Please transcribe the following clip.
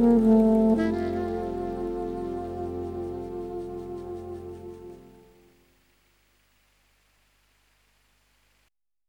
Mm-hmm.